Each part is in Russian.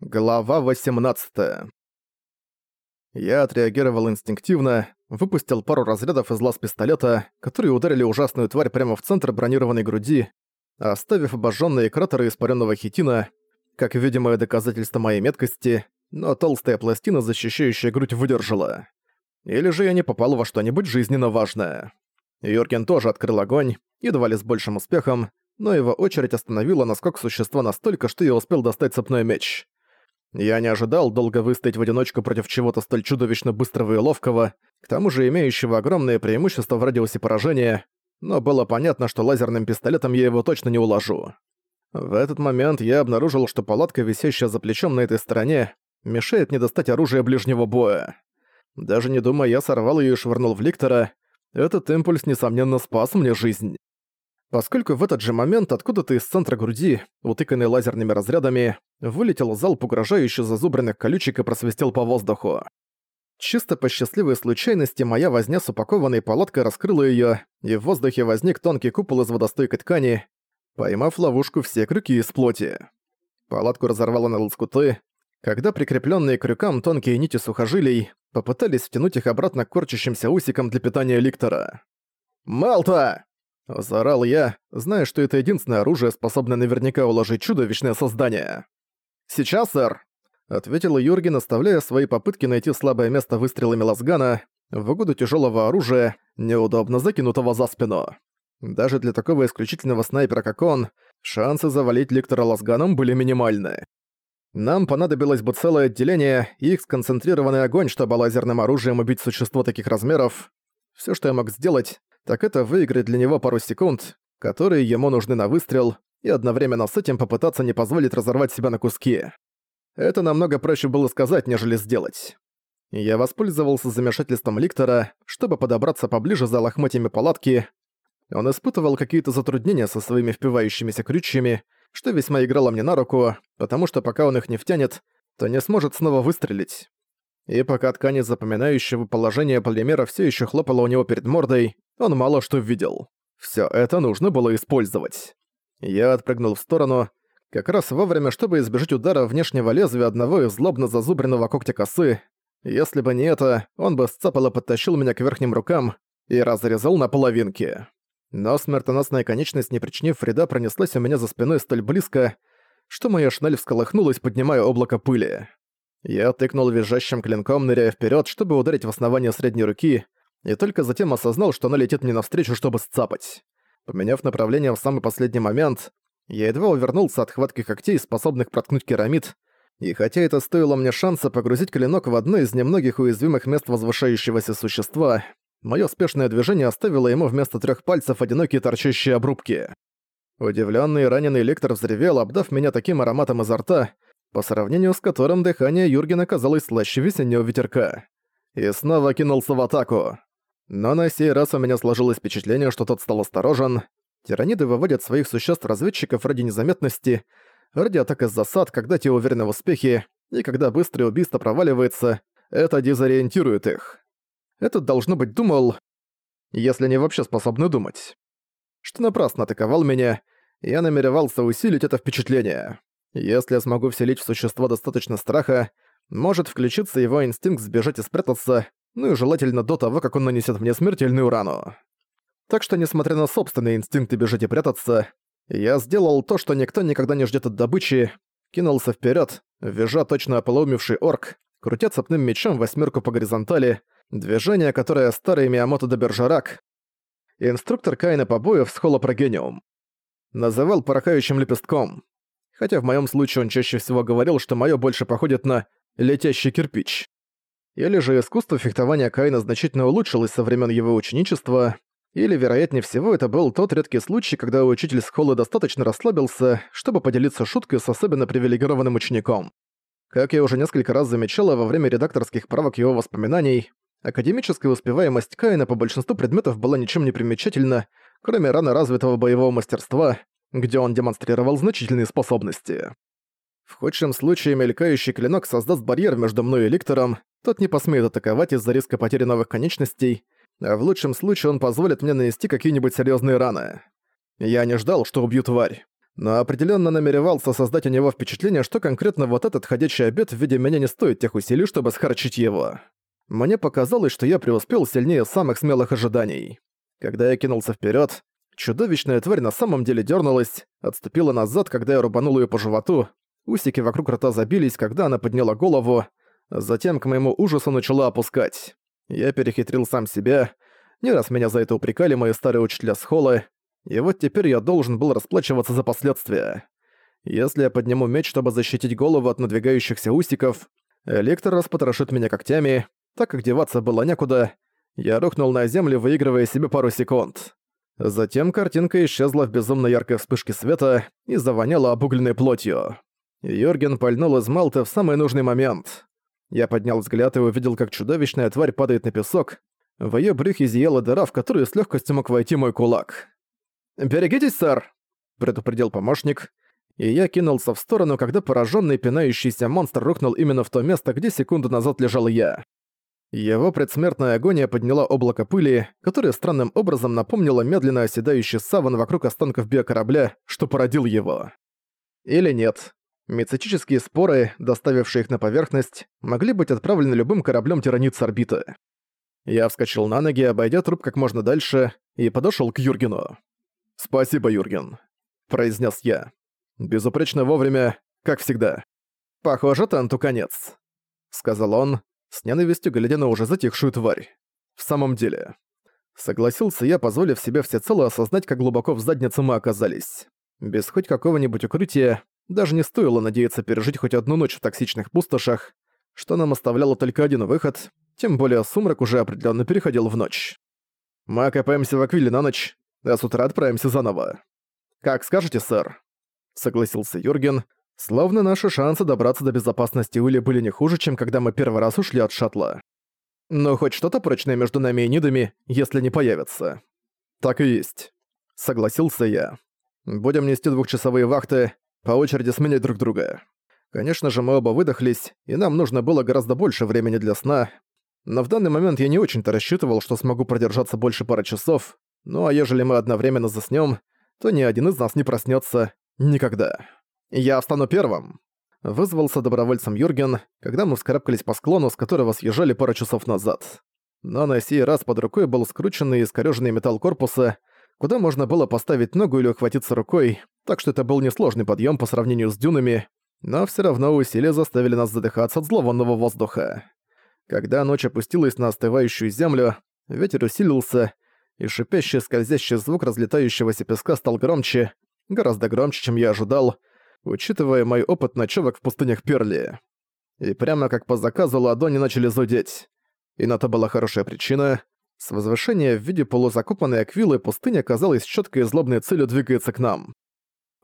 Глава 18 Я отреагировал инстинктивно, выпустил пару разрядов из лаз пистолета, которые ударили ужасную тварь прямо в центр бронированной груди, оставив обожженные кратеры испаренного хитина, как видимое доказательство моей меткости, но толстая пластина, защищающая грудь, выдержала. Или же я не попал во что-нибудь жизненно важное. Йорген тоже открыл огонь, едва ли с большим успехом, но его очередь остановила наскок существа настолько, что я успел достать цепной меч. Я не ожидал долго выстоять в одиночку против чего-то столь чудовищно быстрого и ловкого, к тому же имеющего огромное преимущество в радиусе поражения, но было понятно, что лазерным пистолетом я его точно не уложу. В этот момент я обнаружил, что палатка, висящая за плечом на этой стороне, мешает мне достать оружие ближнего боя. Даже не думая, я сорвал ее и швырнул в Ликтора. Этот импульс, несомненно, спас мне жизнь. Поскольку в этот же момент откуда-то из центра груди, утыканный лазерными разрядами, вылетел залп угрожающий зазубренных колючек и просвистел по воздуху. Чисто по счастливой случайности моя возня с упакованной палаткой раскрыла её, и в воздухе возник тонкий купол из водостойкой ткани, поймав ловушку все крюки из плоти. Палатку разорвало на лоскуты, когда прикреплённые к крюкам тонкие нити сухожилий попытались втянуть их обратно к корчащимся усикам для питания ликтора. «Малта!» Заорал я, зная, что это единственное оружие, способное наверняка уложить чудовищное создание. «Сейчас, сэр!» — ответил Юрген, оставляя свои попытки найти слабое место выстрелами лазгана в угоду тяжелого оружия, неудобно закинутого за спину. Даже для такого исключительного снайпера, как он, шансы завалить ликтора лазганом были минимальны. Нам понадобилось бы целое отделение и их сконцентрированный огонь, чтобы лазерным оружием убить существо таких размеров. Все, что я мог сделать, так это выиграть для него пару секунд, которые ему нужны на выстрел, и одновременно с этим попытаться не позволить разорвать себя на куски. Это намного проще было сказать, нежели сделать. Я воспользовался замешательством Ликтора, чтобы подобраться поближе за лохмотьями палатки. Он испытывал какие-то затруднения со своими впивающимися крючьями, что весьма играло мне на руку, потому что пока он их не втянет, то не сможет снова выстрелить. И пока ткань запоминающего положения полимера все еще хлопала у него перед мордой, он мало что видел. Все это нужно было использовать. Я отпрыгнул в сторону, как раз вовремя, чтобы избежать удара внешнего лезвия одного из злобно зазубренного когтя косы. Если бы не это, он бы сцапал и подтащил меня к верхним рукам и разрезал на половинки. Но смертоносная конечность, не причинив вреда, пронеслась у меня за спиной столь близко, что моя шнель всколыхнулась, поднимая облако пыли. Я тыкнул визжащим клинком, ныряя вперед, чтобы ударить в основание средней руки, и только затем осознал, что она летит мне навстречу, чтобы сцапать. Поменяв направление в самый последний момент, я едва увернулся от хватки когтей, способных проткнуть керамид, и хотя это стоило мне шанса погрузить клинок в одно из немногих уязвимых мест возвышающегося существа, мое спешное движение оставило ему вместо трех пальцев одинокие торчащие обрубки. Удивленный и раненый лектор взревел, обдав меня таким ароматом изо рта, по сравнению с которым дыхание Юргена казалось слаще весеннего ветерка. И снова кинулся в атаку. Но на сей раз у меня сложилось впечатление, что тот стал осторожен. Тираниды выводят своих существ-разведчиков ради незаметности, ради атак из засад, когда те уверены в успехе, и когда быстрое убийство проваливается, это дезориентирует их. Этот, должно быть, думал, если они вообще способны думать, что напрасно атаковал меня, я намеревался усилить это впечатление. Если я смогу вселить в существо достаточно страха, может включиться его инстинкт сбежать и спрятаться, ну и желательно до того, как он нанесет мне смертельную рану. Так что, несмотря на собственные инстинкты бежать и прятаться, я сделал то, что никто никогда не ждет от добычи, кинулся вперед, вяжа точно ополоумевший орк, крутя цепным мечом восьмерку по горизонтали, движение, которое старый Миамото до Бержарак, инструктор Кайна побоев с Холопрогениум. Называл порхающим лепестком. Хотя в моем случае он чаще всего говорил, что мое больше походит на «летящий кирпич». Или же искусство фехтования Каина значительно улучшилось со времен его ученичества, или, вероятнее всего, это был тот редкий случай, когда учитель Схолы достаточно расслабился, чтобы поделиться шуткой с особенно привилегированным учеником. Как я уже несколько раз замечала во время редакторских правок его воспоминаний, академическая успеваемость Каина по большинству предметов была ничем не примечательна, кроме рано развитого боевого мастерства, где он демонстрировал значительные способности. В худшем случае мелькающий клинок создаст барьер между мной и Ликтором, тот не посмеет атаковать из-за риска потери новых конечностей, а в лучшем случае он позволит мне нанести какие-нибудь серьезные раны. Я не ждал, что убью тварь. но определенно намеревался создать у него впечатление, что конкретно вот этот ходячий обед в виде меня не стоит тех усилий, чтобы схарчить его. Мне показалось, что я преуспел сильнее самых смелых ожиданий. Когда я кинулся вперед, чудовищная тварь на самом деле дернулась, отступила назад, когда я рубанул ее по животу, усики вокруг рта забились, когда она подняла голову, затем, к моему ужасу, начала опускать. Я перехитрил сам себя, не раз меня за это упрекали мои старые учителя с холла, и вот теперь я должен был расплачиваться за последствия. Если я подниму меч, чтобы защитить голову от надвигающихся усиков, Электр распотрошит меня когтями, так как деваться было некуда, я рухнул на землю, выигрывая себе пару секунд. Затем картинка исчезла в безумно яркой вспышке света и завоняла обугленной плотью. Йорген пальнул из Малты в самый нужный момент. Я поднял взгляд и увидел, как чудовищная тварь падает на песок. В её брюхе зияла дыра, в которую с лёгкостью мог войти мой кулак. «Берегитесь, сэр!» — предупредил помощник, и я кинулся в сторону, когда пораженный пинающийся монстр рухнул именно в то место, где секунду назад лежал я. Его предсмертная агония подняла облако пыли, которое странным образом напомнило медленно оседающий саван вокруг останков биокорабля, что породил его. Или нет. Мицетические споры, доставившие их на поверхность, могли быть отправлены любым кораблем тиранит с орбиты. Я вскочил на ноги, обойдя труп как можно дальше, и подошёл к Юргену. «Спасибо, Юрген», — произнес я. «Безупречно вовремя, как всегда». «Похоже, Танту конец», — сказал он, с ненавистью глядя на уже затихшую тварь. «В самом деле». Согласился я, позволив себе всецело осознать, как глубоко в заднице мы оказались. Без хоть какого-нибудь укрытия даже не стоило надеяться пережить хоть одну ночь в токсичных пустошах, что нам оставляло только один выход, тем более сумрак уже определенно переходил в ночь. Мы окопаемся в Аквиле на ночь, а с утра отправимся заново. Как скажете, сэр?» Согласился Юрген, словно наши шансы добраться до безопасности Уилли были не хуже, чем когда мы первый раз ушли от шаттла. Но хоть что-то прочное между нами и Нидами, если не появится. Так и есть. Согласился я. Будем нести двухчасовые вахты, по очереди сменять друг друга. Конечно же, мы оба выдохлись, и нам нужно было гораздо больше времени для сна, но в данный момент я не очень-то рассчитывал, что смогу продержаться больше пары часов, ну а ежели мы одновременно заснём, то ни один из нас не проснётся никогда. Я встану первым. Вызвался добровольцем Юрген, когда мы вскарабкались по склону, с которого съезжали пару часов назад. Но на сей раз под рукой был скрученный и искорёженный металл корпуса, куда можно было поставить ногу или ухватиться рукой, так что это был несложный подъём по сравнению с дюнами, но всё равно усилия заставили нас задыхаться от зловонного воздуха. Когда ночь опустилась на остывающую землю, ветер усилился, и шипящий скользящий звук разлетающегося песка стал громче, гораздо громче, чем я ожидал, учитывая мой опыт ночевок в пустынях Перли. И прямо как по заказу ладони начали зудеть. И на то была хорошая причина. С возвышения в виде полузакопанной аквилы пустыня казалась четкой и злобной целью двигается к нам.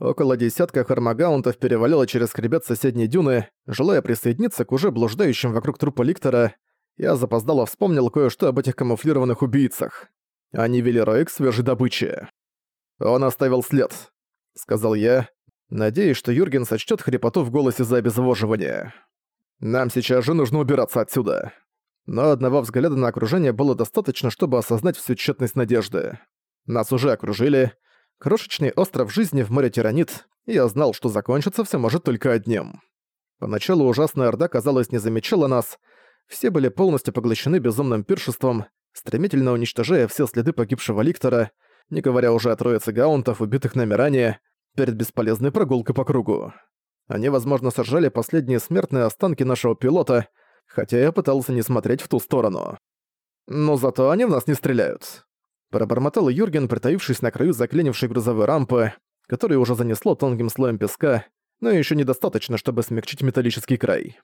Около десятка хармагаунтов перевалило через хребет соседней дюны, желая присоединиться к уже блуждающим вокруг трупа Ликтора, я запоздало вспомнил кое-что об этих камуфлированных убийцах. Они вели рой к свежей добыче. «Он оставил след», — сказал я, надеясь, что Юрген сочтёт хрипоту в голосе за обезвоживание. «Нам сейчас же нужно убираться отсюда». Но одного взгляда на окружение было достаточно, чтобы осознать всю тщетность надежды. Нас уже окружили. Крошечный остров жизни в море Тиранит, и я знал, что закончится все может только одним. Поначалу ужасная Орда, казалось, не замечала нас. Все были полностью поглощены безумным пиршеством, стремительно уничтожая все следы погибшего Ликтора, не говоря уже о троице гаунтов, убитых нами ранее, перед бесполезной прогулкой по кругу. Они, возможно, сожрали последние смертные останки нашего пилота, хотя я пытался не смотреть в ту сторону. Но зато они в нас не стреляют. Пробормотал Юрген, притаившись на краю заклинившей грузовой рампы, которую уже занесло тонким слоем песка, но еще недостаточно, чтобы смягчить металлический край.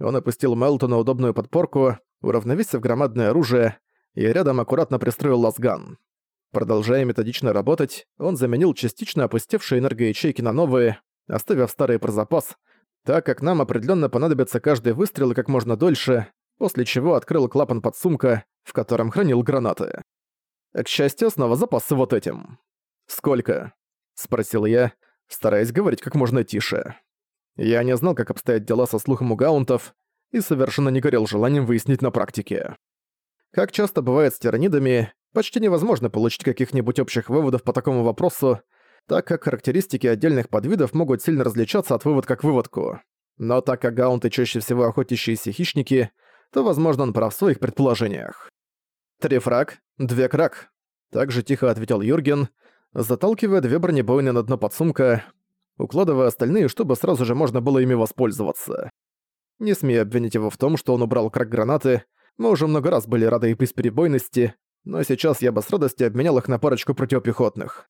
Он опустил Мелту на удобную подпорку, уравновесив громадное оружие, и рядом аккуратно пристроил лазган. Продолжая методично работать, он заменил частично опустевшие энергоячейки на новые, оставив старые про запас, так как нам определенно понадобится каждый выстрел как можно дольше, после чего открыл клапан подсумка, в котором хранил гранаты. К счастью, снова запасся вот этим. «Сколько?» — спросил я, стараясь говорить как можно тише. Я не знал, как обстоят дела со слухом у гаунтов, и совершенно не горел желанием выяснить на практике. Как часто бывает с тиранидами, почти невозможно получить каких-нибудь общих выводов по такому вопросу, так как характеристики отдельных подвидов могут сильно различаться от выводка к выводку. Но так как гаунты чаще всего охотящиеся хищники, то, возможно, он прав в своих предположениях. «Три фраг, две крак», — также тихо ответил Юрген, заталкивая две бронебойны на дно подсумка, укладывая остальные, чтобы сразу же можно было ими воспользоваться. Не смея обвинить его в том, что он убрал крак гранаты, мы уже много раз были рады и бесперебойности, но сейчас я бы с радостью обменял их на парочку противопехотных.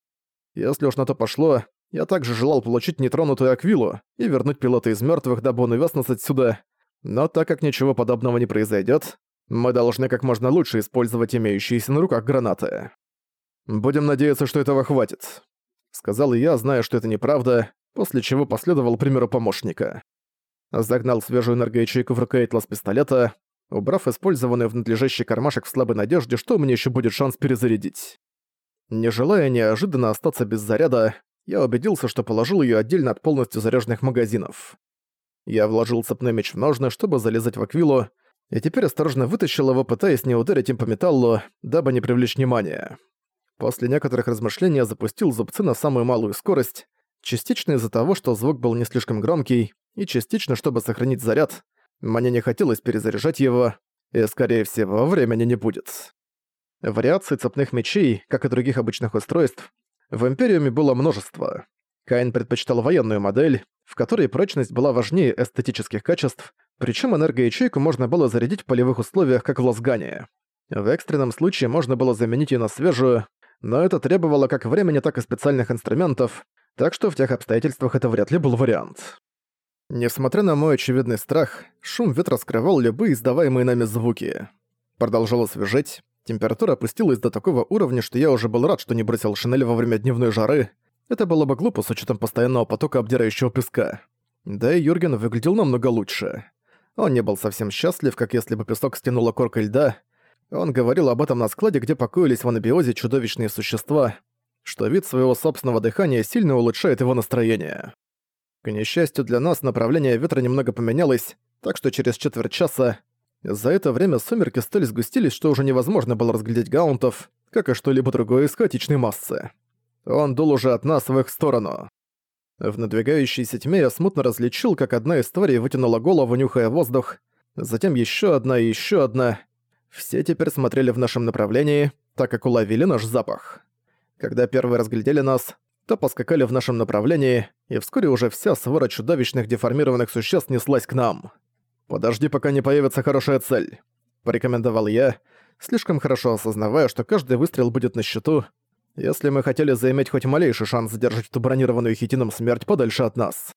Если уж на то пошло, я также желал получить нетронутую Аквилу и вернуть пилота из мертвых, дабы он увез нас отсюда, но так как ничего подобного не произойдет, мы должны как можно лучше использовать имеющиеся на руках гранаты. «Будем надеяться, что этого хватит», — сказал я, зная, что это неправда, после чего последовал примеру помощника. Загнал свежую энергоячейку в рукоять пистолета, убрав использованный в надлежащий кармашек в слабой надежде, что у меня еще будет шанс перезарядить. Не желая неожиданно остаться без заряда, я убедился, что положил ее отдельно от полностью заряженных магазинов. Я вложил цепной меч в ножны, чтобы залезать в аквилу, и теперь осторожно вытащил его, пытаясь не ударить им по металлу, дабы не привлечь внимания. После некоторых размышлений я запустил зубцы на самую малую скорость, частично из-за того, что звук был не слишком громкий, и частично, чтобы сохранить заряд. Мне не хотелось перезаряжать его, и, скорее всего, времени не будет. Вариаций цепных мечей, как и других обычных устройств, в Империуме было множество. Каин предпочитал военную модель, в которой прочность была важнее эстетических качеств, причем энергоячейку можно было зарядить в полевых условиях, как в Лосгане. В экстренном случае можно было заменить ее на свежую, но это требовало как времени, так и специальных инструментов, так что в тех обстоятельствах это вряд ли был вариант. Несмотря на мой очевидный страх, шум ветра скрывал любые издаваемые нами звуки. Продолжало свежеть, температура опустилась до такого уровня, что я уже был рад, что не бросил шинель во время дневной жары. Это было бы глупо с учетом постоянного потока обдирающего песка. Да и Юрген выглядел намного лучше. Он не был совсем счастлив, как если бы песок стянула корка льда. Он говорил об этом на складе, где покоились в анабиозе чудовищные существа, что вид своего собственного дыхания сильно улучшает его настроение. К несчастью для нас, направление ветра немного поменялось, так что через четверть часа за это время сумерки столь сгустились, что уже невозможно было разглядеть гаунтов, как и что-либо другое из хаотичной массы. Он дул уже от нас в их сторону. В надвигающейся тьме я смутно различил, как одна из тварей вытянула голову, нюхая воздух, затем еще одна и еще одна. Все теперь смотрели в нашем направлении, так как уловили наш запах. Когда первые разглядели нас, то поскакали в нашем направлении, и вскоре уже вся свора чудовищных деформированных существ неслась к нам. «Подожди, пока не появится хорошая цель», — порекомендовал я, слишком хорошо осознавая, что каждый выстрел будет на счету, если мы хотели заиметь хоть малейший шанс задержать эту бронированную хитином смерть подальше от нас.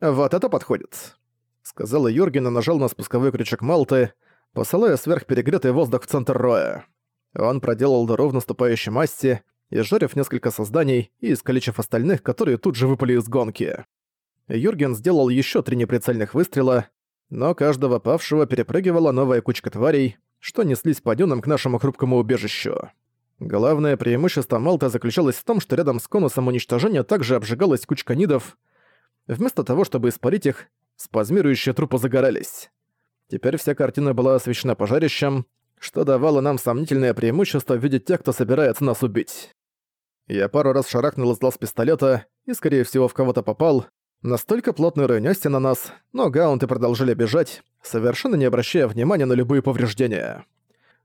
«Вот это подходит», — сказала Юрген и нажал на спусковой крючок Малты, посылая сверхперегретый воздух в центр роя. Он проделал дыру в наступающей массе, изжарив несколько созданий и искалечив остальных, которые тут же выпали из гонки. Юрген сделал еще три неприцельных выстрела, но каждого павшего перепрыгивала новая кучка тварей, что неслись по дюнам к нашему хрупкому убежищу. Главное преимущество Малта заключалось в том, что рядом с конусом уничтожения также обжигалась кучка нидов. Вместо того, чтобы испарить их, спазмирующие трупы загорались. Теперь вся картина была освещена пожарищем, что давало нам сомнительное преимущество видеть тех, кто собирается нас убить. Я пару раз шарахнул из глаз пистолета и, скорее всего, в кого-то попал. Настолько плотный рой на нас, но гаунты продолжили бежать, совершенно не обращая внимания на любые повреждения.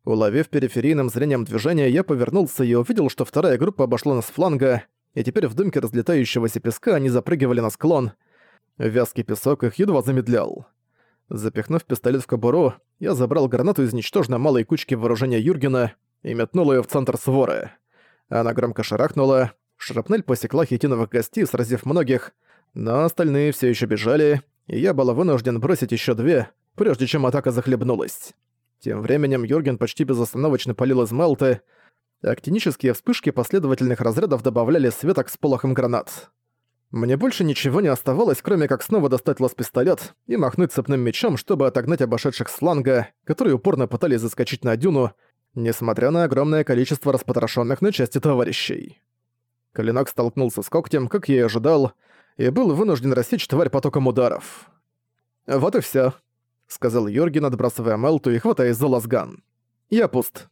Уловив периферийным зрением движение, я повернулся и увидел, что вторая группа обошла нас с фланга, и теперь в дымке разлетающегося песка они запрыгивали на склон. Вязкий песок их едва замедлял. Запихнув пистолет в кобуру, я забрал гранату из ничтожно малой кучки вооружения Юргена и метнул ее в центр своры. Она громко шарахнула, шрапнель посекла хитиновых гостей, сразив многих, но остальные все еще бежали, и я был вынужден бросить еще две, прежде чем атака захлебнулась. Тем временем Юрген почти безостановочно палил из Мелты, актинические вспышки последовательных разрядов добавляли света к сполохам гранат. Мне больше ничего не оставалось, кроме как снова достать лаз-пистолет и махнуть цепным мечом, чтобы отогнать обошедших с фланга, которые упорно пытались заскочить на дюну, несмотря на огромное количество распотрошенных на части товарищей. Клинок столкнулся с когтем, как я и ожидал, и был вынужден рассечь тварь потоком ударов. «Вот и все, сказал Йорген, отбрасывая Мелту и хватаясь за лазган. «Я пуст.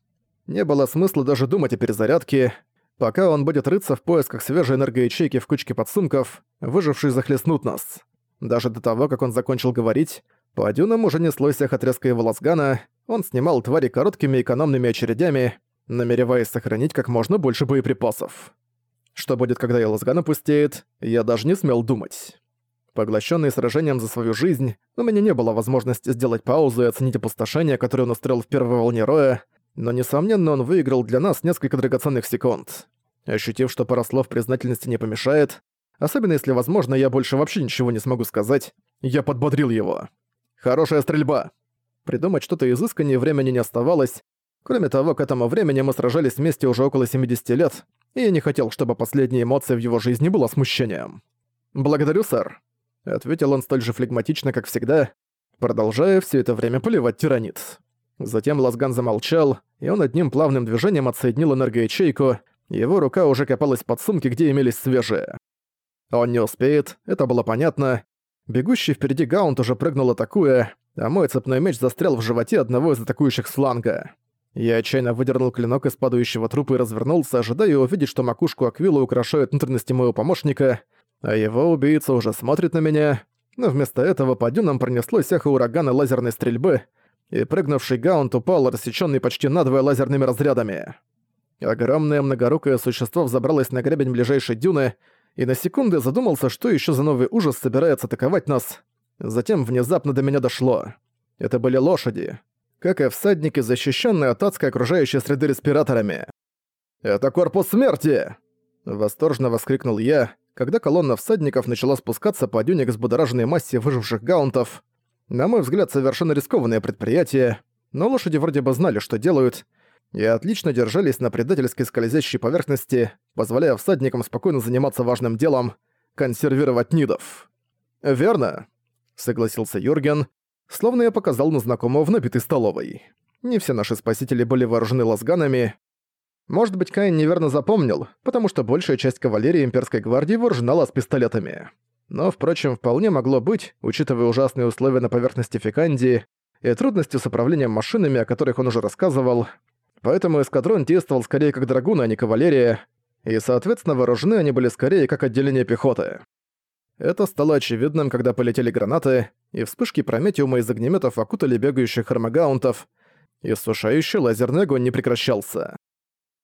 Не было смысла даже думать о перезарядке. Пока он будет рыться в поисках свежей энергоячейки в кучке подсумков, выжившие захлестнут нас. Даже до того, как он закончил говорить, по дюнам уже неслось эхо треска его лазгана, он снимал твари короткими экономными очередями, намереваясь сохранить как можно больше боеприпасов. Что будет, когда его лазган опустеет, я даже не смел думать. Поглощенный сражением за свою жизнь, у меня не было возможности сделать паузу и оценить опустошение, которое он устроил в первой волне Роя, но, несомненно, он выиграл для нас несколько драгоценных секунд. Ощутив, что пара слов признательности не помешает, особенно если, возможно, я больше вообще ничего не смогу сказать, я подбодрил его. «Хорошая стрельба!» Придумать что-то изысканнее времени не оставалось. Кроме того, к этому времени мы сражались вместе уже около 70 лет, и не хотел, чтобы последняя эмоция в его жизни была смущением. «Благодарю, сэр», — ответил он столь же флегматично, как всегда, продолжая все это время поливать тиранит. Затем Лазган замолчал, и он одним плавным движением отсоединил энергоячейку, его рука уже копалась под сумки, где имелись свежие. Он не успеет, это было понятно. Бегущий впереди Гаунт уже прыгнул атакуя, а мой цепной меч застрял в животе одного из атакующих с фланга. Я отчаянно выдернул клинок из падающего трупа и развернулся, ожидая увидеть, что макушку Аквилы украшают внутренности моего помощника, а его убийца уже смотрит на меня, но вместо этого по дюнам пронеслось эхо урагана лазерной стрельбы, и прыгнувший гаунт упал, рассечённый почти надвое лазерными разрядами. Огромное многорукое существо взобралось на гребень ближайшей дюны, и на секунду задумался, что ещё за новый ужас собирается атаковать нас. Затем внезапно до меня дошло. Это были лошади, как и всадники, защищенные от адской окружающей среды респираторами. «Это корпус смерти!» Восторженно воскликнул я, когда колонна всадников начала спускаться по дюне к взбудораженной массе выживших гаунтов. На мой взгляд, совершенно рискованное предприятие, но лошади вроде бы знали, что делают, и отлично держались на предательской скользящей поверхности, позволяя всадникам спокойно заниматься важным делом — консервировать нидов. «Верно», — согласился Юрген, словно я показал на знакомого в набитой столовой. Не все наши спасители были вооружены лазганами. Может быть, Каин неверно запомнил, потому что большая часть кавалерии имперской гвардии вооружена с пистолетами. Но, впрочем, вполне могло быть, учитывая ужасные условия на поверхности Фикандии и трудности с управлением машинами, о которых он уже рассказывал. Поэтому эскадрон действовал скорее как драгуны, а не кавалерия, и, соответственно, вооружены они были скорее как отделение пехоты. Это стало очевидным, когда полетели гранаты, и вспышки прометиума из огнеметов окутали бегающих армагаунтов, и сушающий лазерный огонь не прекращался.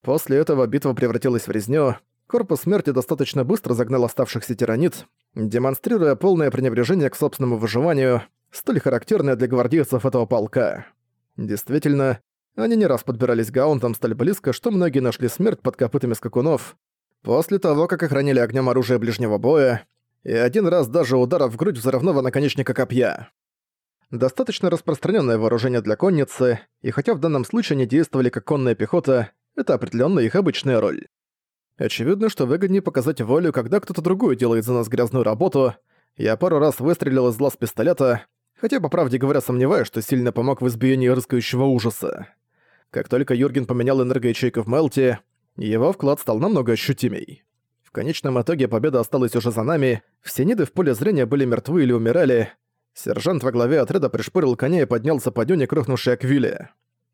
После этого битва превратилась в резню, корпус смерти достаточно быстро загнал оставшихся тиранит, демонстрируя полное пренебрежение к собственному выживанию, столь характерное для гвардейцев этого полка. Действительно, они не раз подбирались гаунтом столь близко, что многие нашли смерть под копытами скакунов, после того, как охраняли огнем оружие ближнего боя, и один раз даже ударов в грудь взрывного наконечника копья. Достаточно распространенное вооружение для конницы, и хотя в данном случае они действовали как конная пехота, это определенно их обычная роль. Очевидно, что выгоднее показать волю, когда кто-то другой делает за нас грязную работу. Я пару раз выстрелил из глаз пистолета, хотя, по правде говоря, сомневаюсь, что сильно помог в избиении рыскающего ужаса. Как только Юрген поменял энергоячейку в Мелте, его вклад стал намного ощутимей. В конечном итоге победа осталась уже за нами, все ниды в поле зрения были мертвы или умирали. Сержант во главе отряда пришпорил коня и поднялся по дюне к рухнувшей аквиле.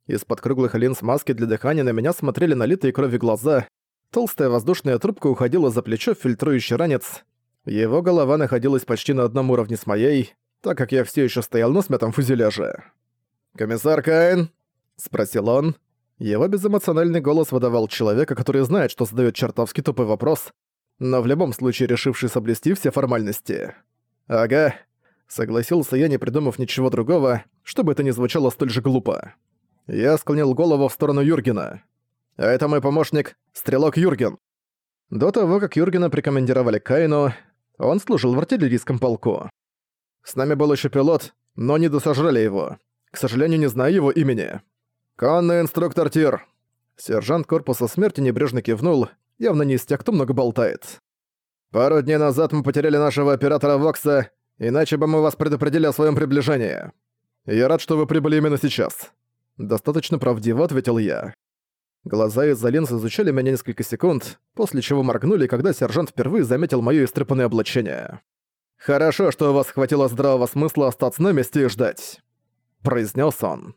Из-под круглых линз маски для дыхания на меня смотрели налитые крови глаза. Толстая воздушная трубка уходила за плечо фильтрующий ранец. Его голова находилась почти на одном уровне с моей, так как я все еще стоял на смятом фюзеляже. «Комиссар Каин?» — спросил он. Его безэмоциональный голос выдавал человека, который знает, что задает чертовски тупой вопрос, но в любом случае решивший соблюсти все формальности. «Ага», — согласился я, не придумав ничего другого, чтобы это не звучало столь же глупо. Я склонил голову в сторону Юргена. «А это мой помощник, стрелок Юрген». До того, как Юргена прикомандировали Каину, он служил в артиллерийском полку. С нами был еще пилот, но не досажали его. К сожалению, не знаю его имени. «Конный инструктор Тир». Сержант корпуса смерти небрежно кивнул, явно не из тех, кто много болтает. «Пару дней назад мы потеряли нашего оператора Вокса, иначе бы мы вас предупредили о своем приближении. Я рад, что вы прибыли именно сейчас». Достаточно правдиво ответил я. Глаза из-за линз изучали меня несколько секунд, после чего моргнули, когда сержант впервые заметил моё истрепанное облачение. «Хорошо, что у вас хватило здравого смысла остаться на месте и ждать», — произнес он.